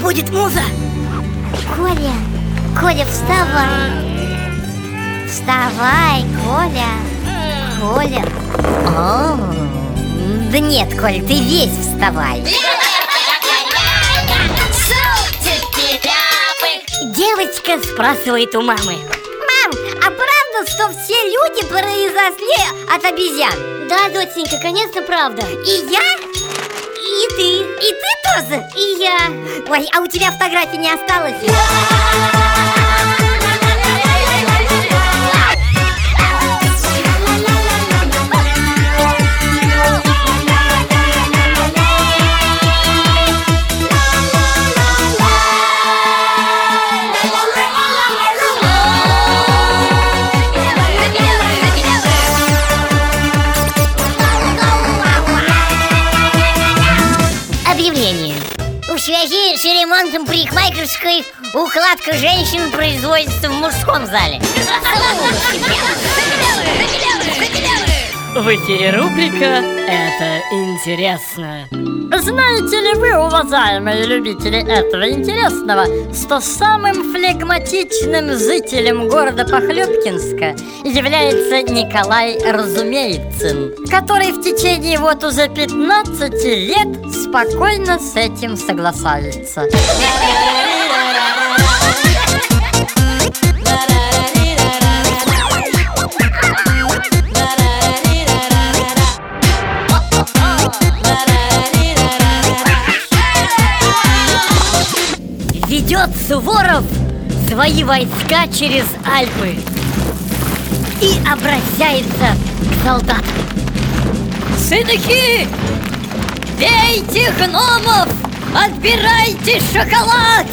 будет муза Коля, Коля, вставай Вставай, Коля Коля О, Да нет, Коля, ты весь вставай Девочка спрашивает у мамы Мам, а правда, что все люди произошли от обезьян? Да, доченька, конечно, правда И я? И ты? И ты тоже? Ой, а у тебя фотографий не осталось? Связи с ремонтом парикмахерской укладка женщин производится в мужском зале В эфире рубрика «Это интересно». Знаете ли вы, уважаемые любители этого интересного, что самым флегматичным жителем города Похлебкинска является Николай Разумеицын, который в течение вот уже 15 лет спокойно с этим соглашается. Ведет Суворов свои войска через Альпы И обращается к солдатам Сынки, бейте гномов, отбирайте шоколад!